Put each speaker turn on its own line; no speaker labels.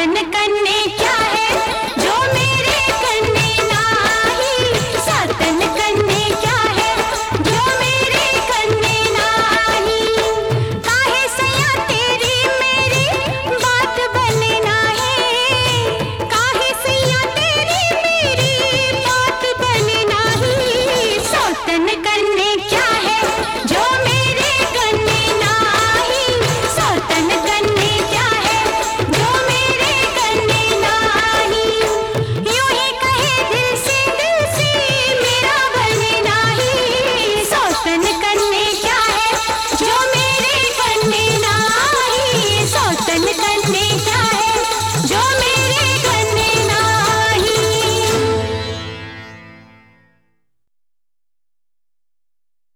கண்ணு